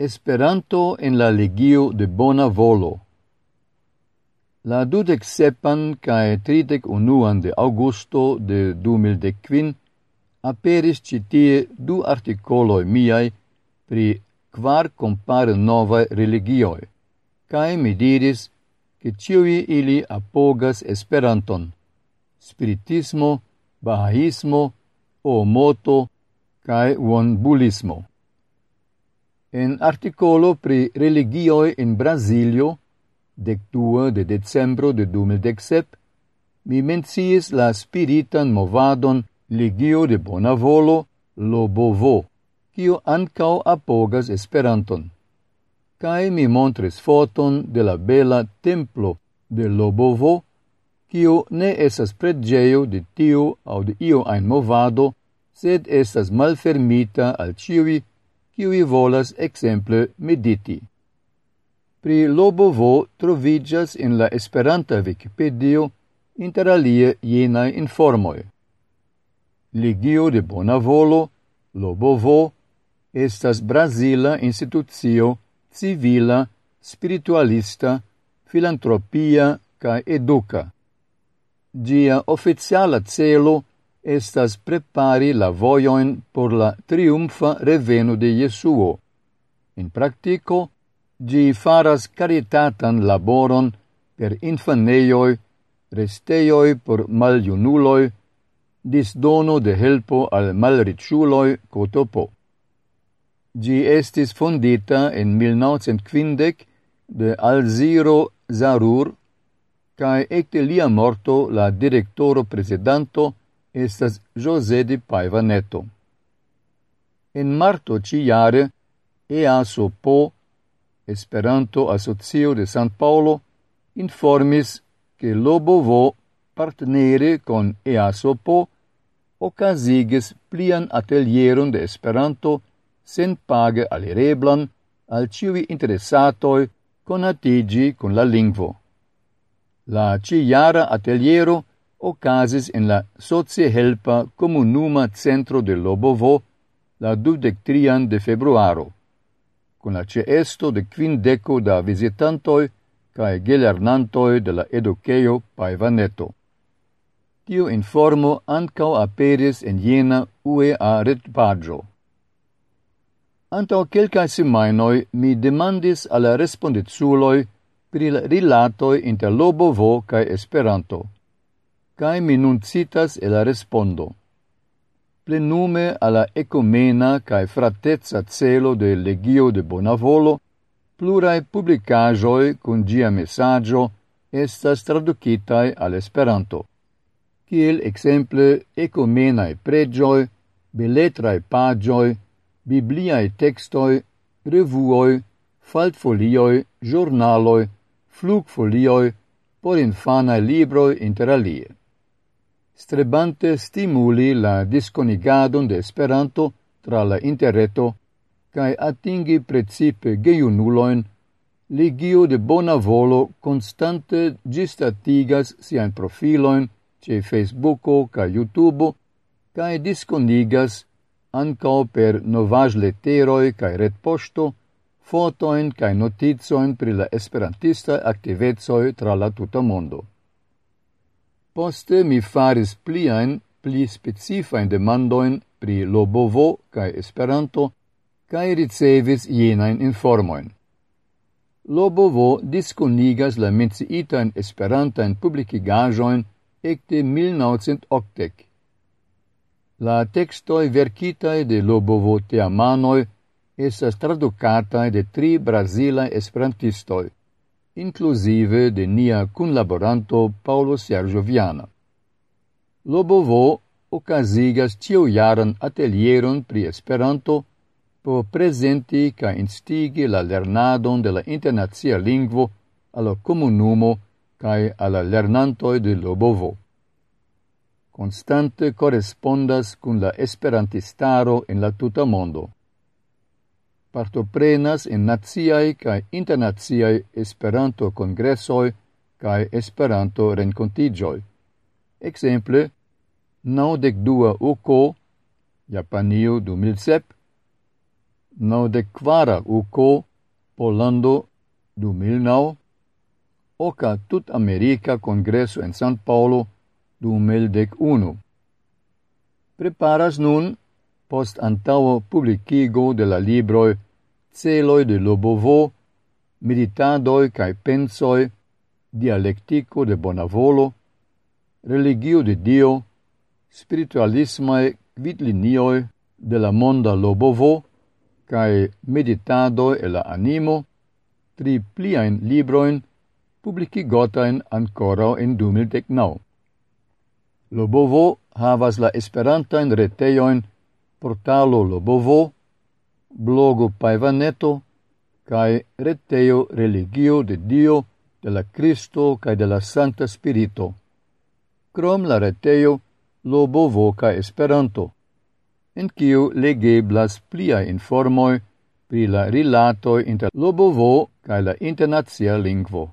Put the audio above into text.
Esperanto en la legio de bona volo. La dudec sepan cae tridec unuan de augusto de 2015 aperis citie du articoloi miai pri kvar compare novae religioi, cae mi diris che ciui ili apogas esperanton, spiritismo, bahaismo, o moto, cae bulismo. En articolo pri religioi in Brasilio, dec de decembro de 2017, mi mencies la spiritan movadon Ligio de Bonavolo Lobovo, quio ancao apogas Esperanton. Cae mi montres foton de la bela templo de Lobovo, quio ne esas predgeo de tiu au de io ein movado, sed esas malfermita al ciui qui volas exemple mediti. Pri Lobovo trovigas in la Esperanta Wikipedio interalie jena informoi. Ligio de Bona Volo, Lobovo, estas Brasila institucio civila, spiritualista, filantropia ca educa. Gia oficiala celo estas prepari la vojoin por la triumfa reveno de Jesuo. In practico, gi faras caritatan laboron per infaneioi, resteioi por maliunuloi, disdono de helpo al malriciuloi cotopo. Gi estis fondita en 1950 de Alziro Zarur, cae ecte lia morto la directoro presidanto estas José de Paiva Neto. En marto ciare, EASO PO, Esperanto Asocio de San Paulo, informis che Lobovo partnere con EASO PO ocasigis plian atelieron de Esperanto sen page alireblan al ciui interessatoi con atigi con la lingvo. La ciara ateliero ocasis in la socie-helpa comunuma centro de Lobovo la dudectrian de februaro, con la ceesto de quindeco da visitantoi cae gelernantoi de la educeio Paivaneto. Tio informo ancau aperis en jena UEA retpagio. Antau quelcae semainoi mi demandis alla responditsuloi pri rilatoi inter Lobovo cae Esperanto cae mi nun citas e la respondo. Plenume alla ecumena cae fratezza celo de legio de Bonavolo, plurae publicajoi cun gia messaggio estas traducitae al Esperanto. Ciel exemple ecumenae pregioi, beletrae pagioi, bibliae textoi, revuoi, faltfolioi, giornaloi, flugfolioi, por infanae libroi interalie strebante stimuli la disconigadon de Esperanto tra la interreto cae atingi precipe geiunuloin, ligio de bona volo constante gistatigas sian profiloin ce Facebooko ca YouTube cae disconigas ancao per novage leteroi cae retposto fotoin cae notizoin pri la esperantista activezoi tra la tuta mondo. Poste mi faris pliain, pli specifain demandoin pri Lobovo cae Esperanto, cae ricevis jenain informoin. Lobovo diskonigas la menciitan Esperantain publicigajoin ecte 1980. La textoi verkitaj de Lobovo teamanoi esas traducatae de tri brasilae esperantistoi inclusive de nia cunlaboranto Paulo Sergio Viana. Lobovo ocasigas tiujaran atelieron pri Esperanto por presenti ca instigi la lernadon de la internazia lingvo alla comunumo cae alla lernantoi de Lobovo. Constante correspondas cun la esperantistaro en la tuta mondo partoprenas en naziai kaj internaziai Esperanto-congressoi kaj Esperanto-renkontiĝoj. Ekzemple, naŭdek dua uko, Japanio 2007, naŭdek kvara uko, Polando 2009, oca tut-amerika kongreso en San Paulo 2011. Preparas nun post antavo publicigo de la libroi Celoi de Lobovo, Meditadoi cae Pensoi, Dialectico de Bonavolo, Religio de Dio, Spiritualismae quidlinioi de la monda Lobovo, cae Meditadoi e la Animo, tri pliaen libroin publicigotain ancora in 2019. Lobovo havas la esperantain reteioin portalo Lobovo, blogo Paivaneto, cae reteio religio de Dio, de la Cristo cae de la Santa Spirito, crom la reteio Lobovo cae Esperanto, en kiu legeblas plia informoi pri la rilatoi inter Lobovo cae la internazia lingvo.